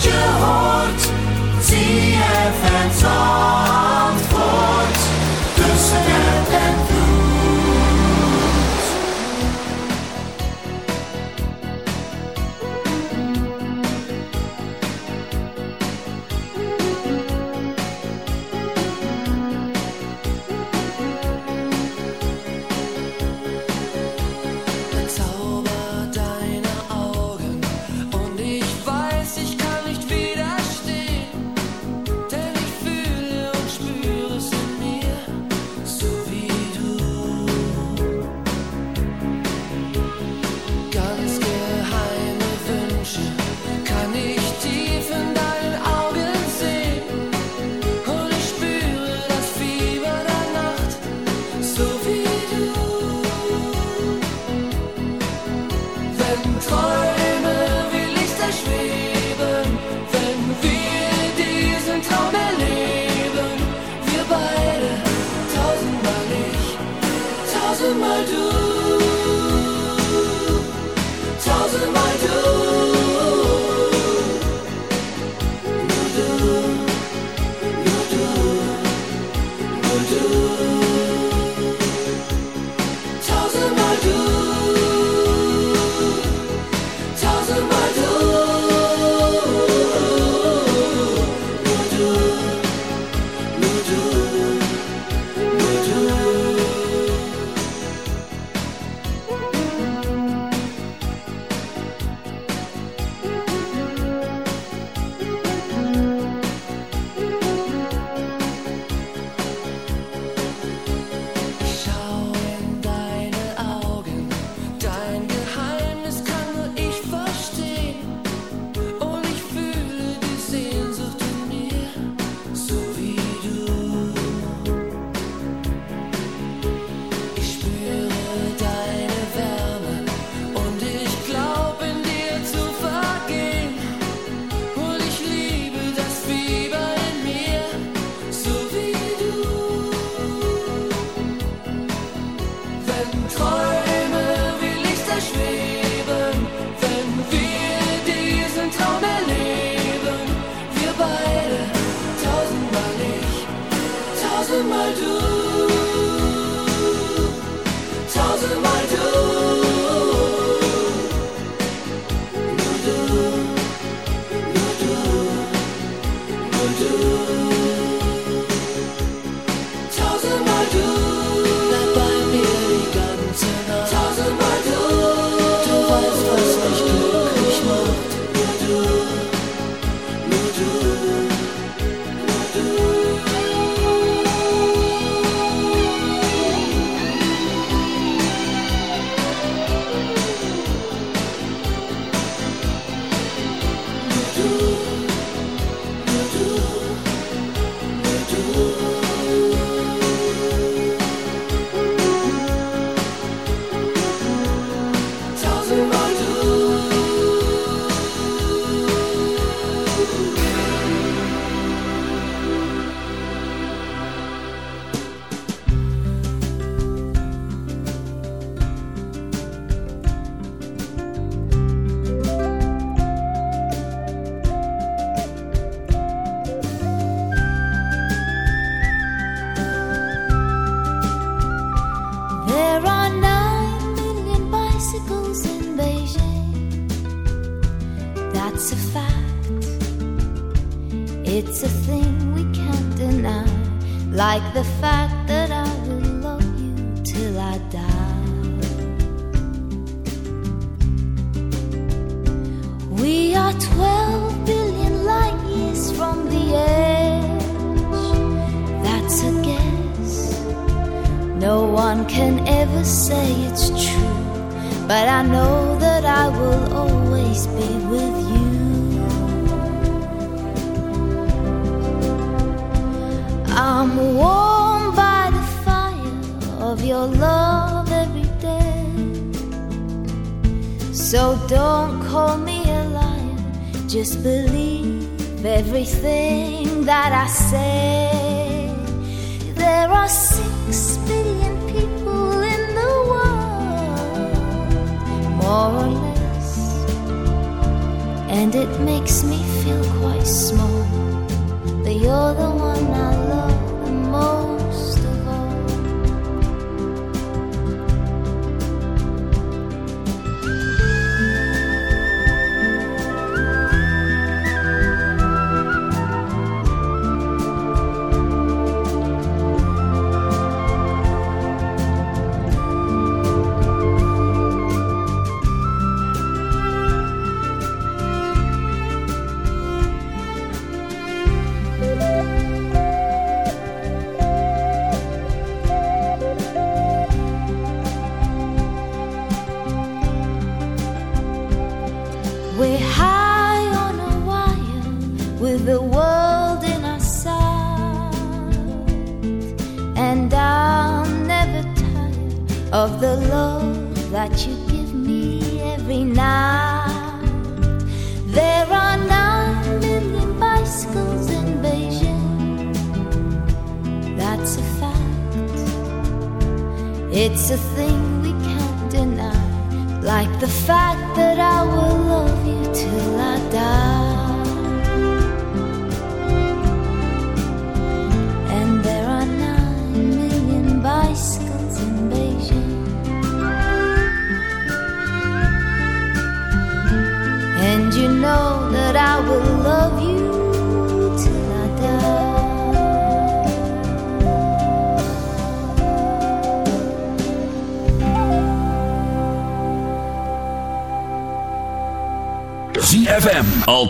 je hoort. ZFM Zandvoort. Tussen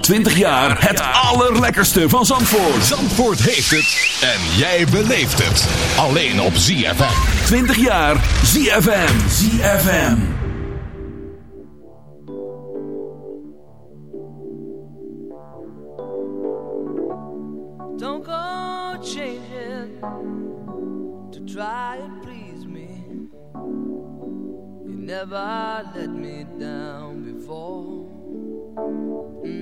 20 jaar het allerlekkerste van Zandvoort. Zandvoort heeft het en jij beleeft het. Alleen op ZFM. 20 jaar ZFM. ZFM. Don't go changing to try and please me. You never let me down before. Mhm.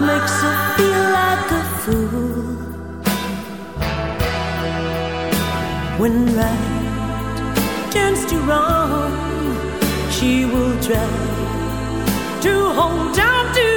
makes feel like a fool. When right turns to wrong she will try to hold on to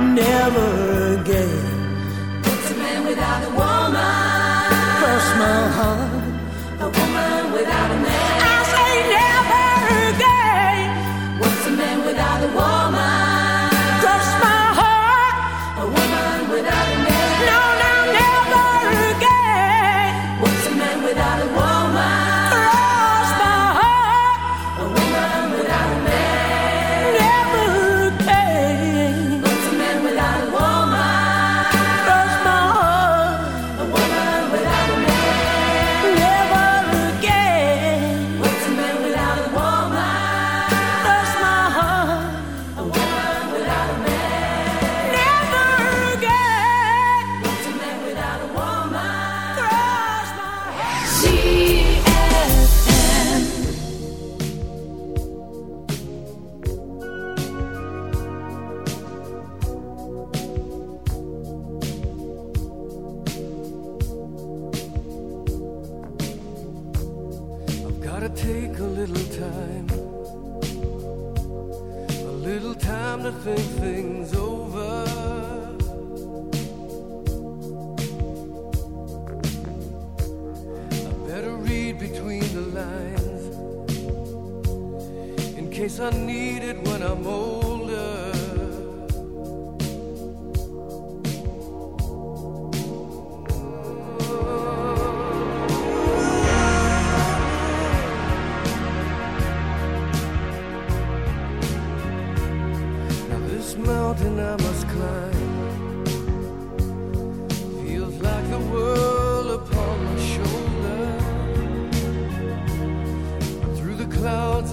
never again. It's a man without a woman. Cross my heart. A woman without a man.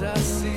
I see.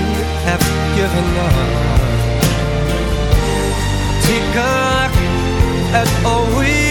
given up. Take a look at all we've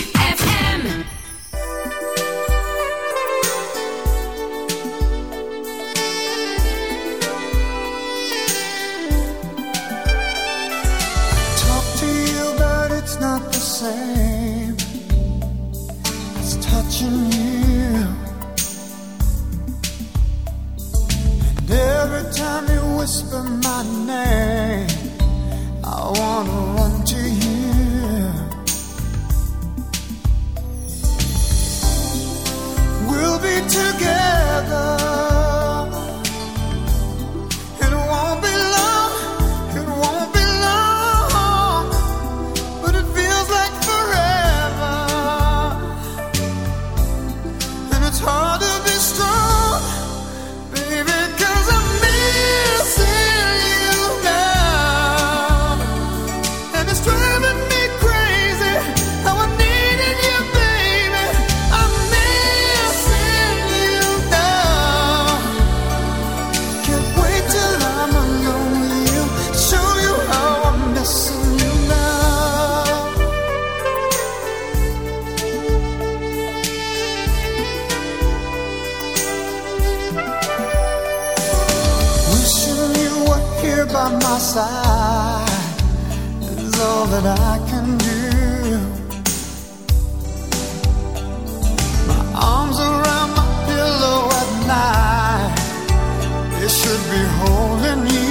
side is all that I can do. My arms around my pillow at night, they should be holding you.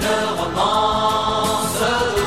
une romance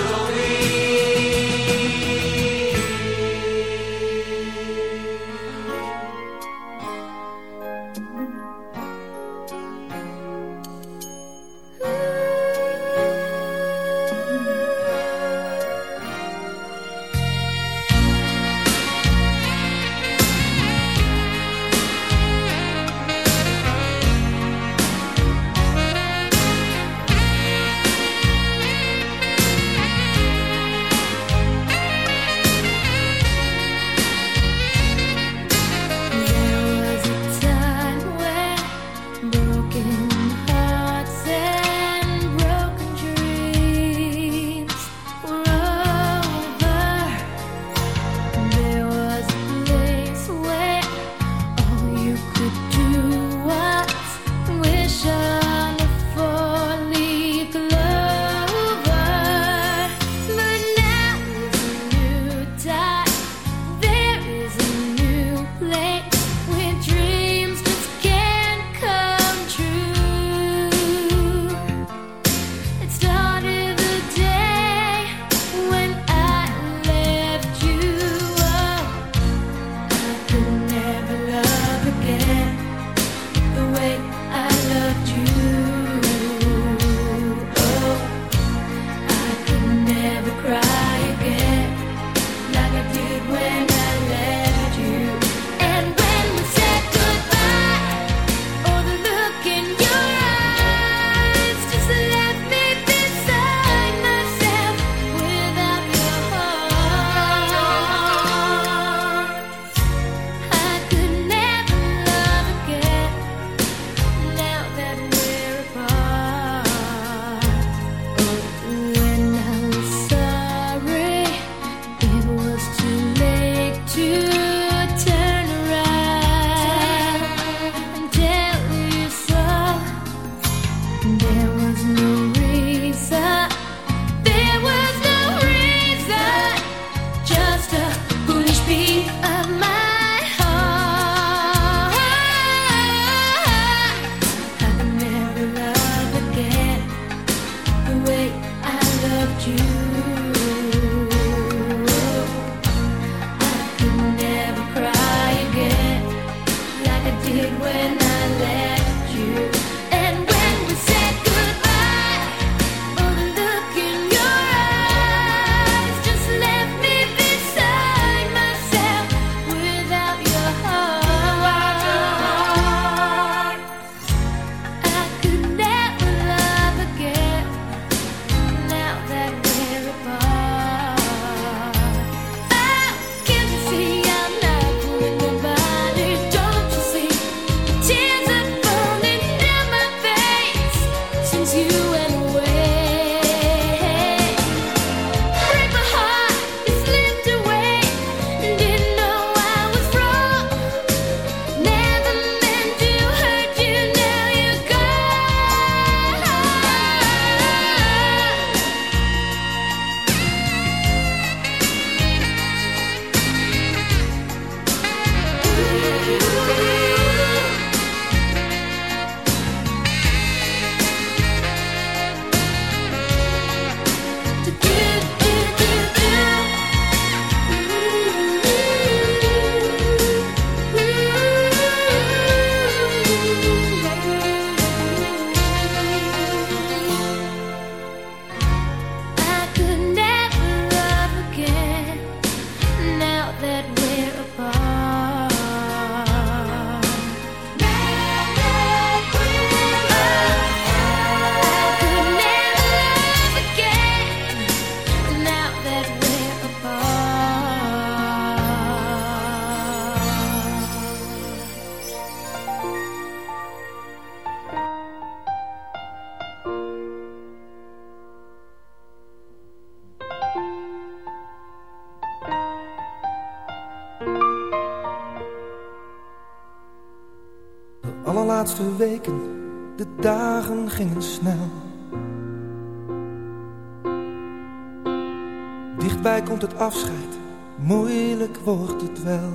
afscheid, moeilijk wordt het wel.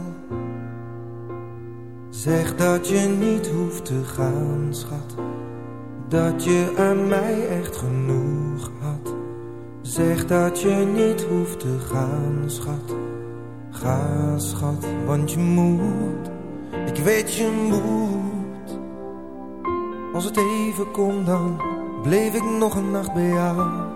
Zeg dat je niet hoeft te gaan, schat. Dat je aan mij echt genoeg had. Zeg dat je niet hoeft te gaan, schat. Ga, schat, want je moet. Ik weet je moet. Als het even kon, dan bleef ik nog een nacht bij jou.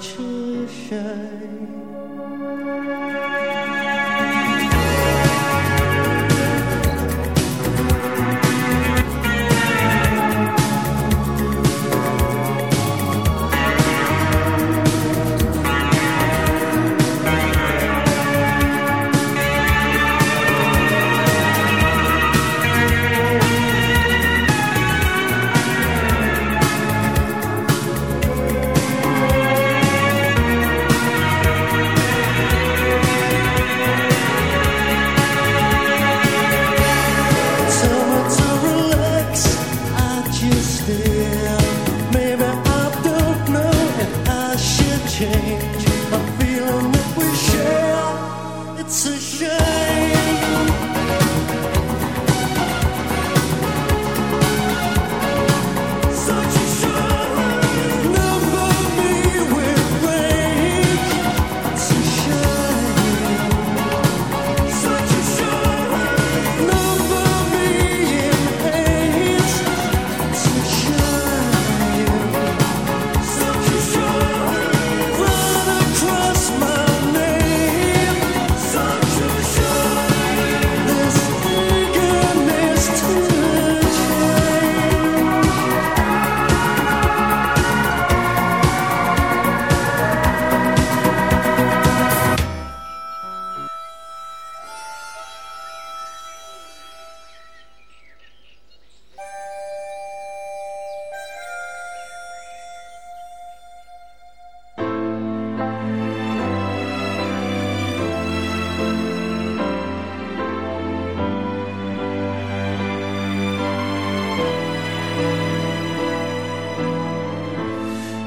是谁？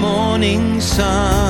Morning sun?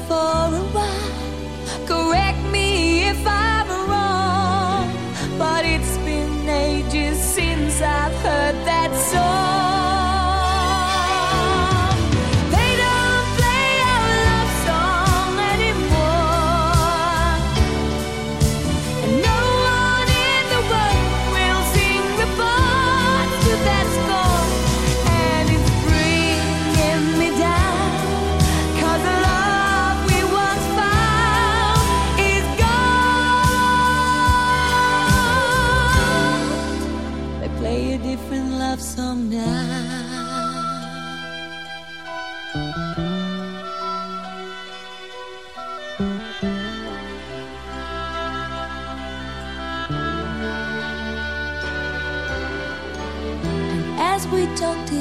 for a while. Correct me if I'm wrong, but it's been ages since I've heard that song.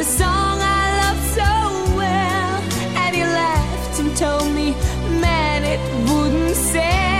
the song I loved so well, and he laughed and told me, man, it wouldn't sell.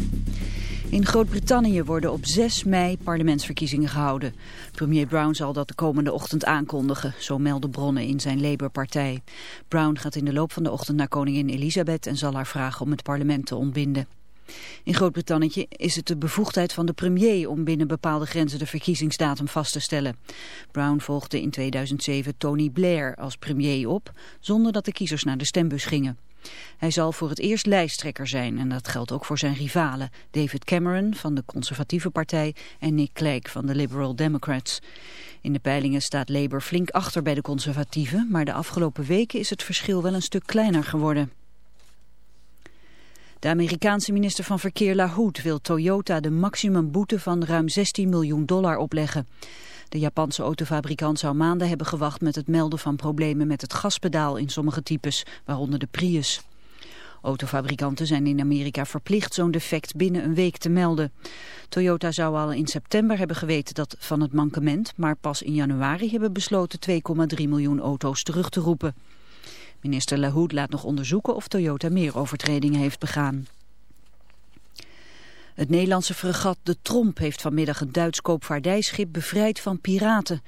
In Groot-Brittannië worden op 6 mei parlementsverkiezingen gehouden. Premier Brown zal dat de komende ochtend aankondigen, zo melden bronnen in zijn Labour-partij. Brown gaat in de loop van de ochtend naar koningin Elisabeth en zal haar vragen om het parlement te ontbinden. In Groot-Brittannië is het de bevoegdheid van de premier om binnen bepaalde grenzen de verkiezingsdatum vast te stellen. Brown volgde in 2007 Tony Blair als premier op, zonder dat de kiezers naar de stembus gingen. Hij zal voor het eerst lijsttrekker zijn en dat geldt ook voor zijn rivalen David Cameron van de conservatieve partij en Nick Clegg van de Liberal Democrats. In de peilingen staat Labour flink achter bij de conservatieven, maar de afgelopen weken is het verschil wel een stuk kleiner geworden. De Amerikaanse minister van Verkeer LaHood wil Toyota de maximumboete van ruim 16 miljoen dollar opleggen. De Japanse autofabrikant zou maanden hebben gewacht met het melden van problemen met het gaspedaal in sommige types, waaronder de Prius. Autofabrikanten zijn in Amerika verplicht zo'n defect binnen een week te melden. Toyota zou al in september hebben geweten dat van het mankement, maar pas in januari hebben besloten 2,3 miljoen auto's terug te roepen. Minister LaHood laat nog onderzoeken of Toyota meer overtredingen heeft begaan. Het Nederlandse fregat De Tromp heeft vanmiddag een Duits koopvaardijschip bevrijd van piraten.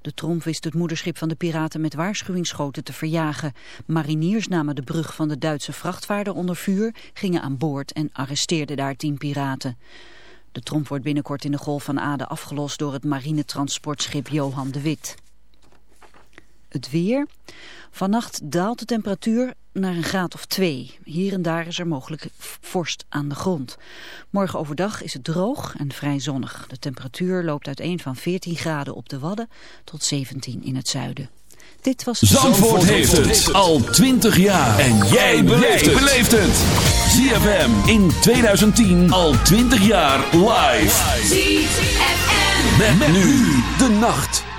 De Tromp wist het moederschip van de piraten met waarschuwingsschoten te verjagen. Mariniers namen de brug van de Duitse vrachtvaarder onder vuur, gingen aan boord en arresteerden daar tien piraten. De Tromp wordt binnenkort in de Golf van Aden afgelost door het marinetransportschip Johan de Wit. Het weer. Vannacht daalt de temperatuur naar een graad of twee. Hier en daar is er mogelijk vorst aan de grond. Morgen overdag is het droog en vrij zonnig. De temperatuur loopt uiteen van 14 graden op de Wadden tot 17 in het zuiden. Dit was Zandvoort, Zandvoort heeft het al 20 jaar. En jij beleeft het. ZFM in 2010 al 20 jaar live. ZFM. Met, met nu de nacht.